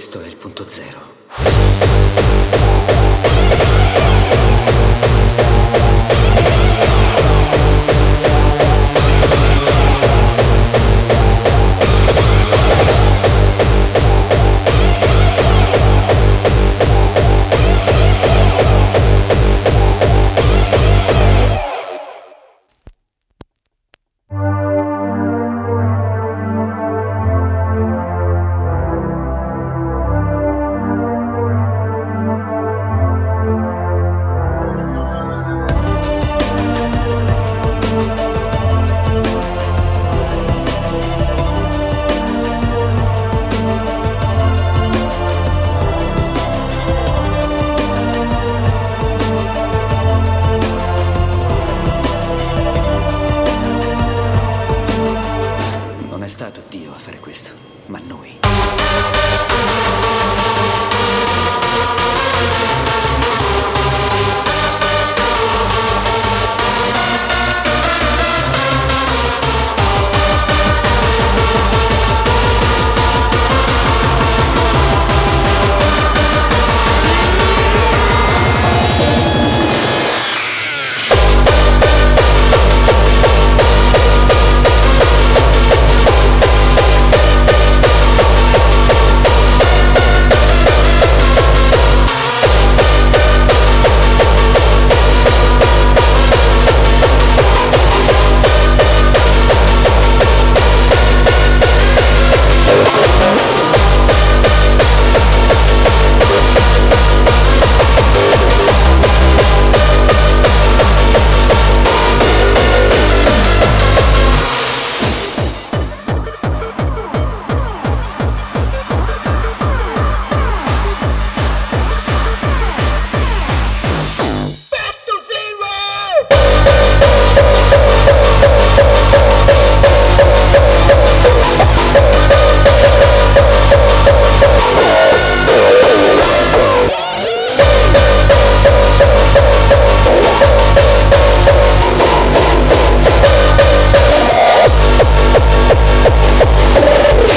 Questo è il punto zero.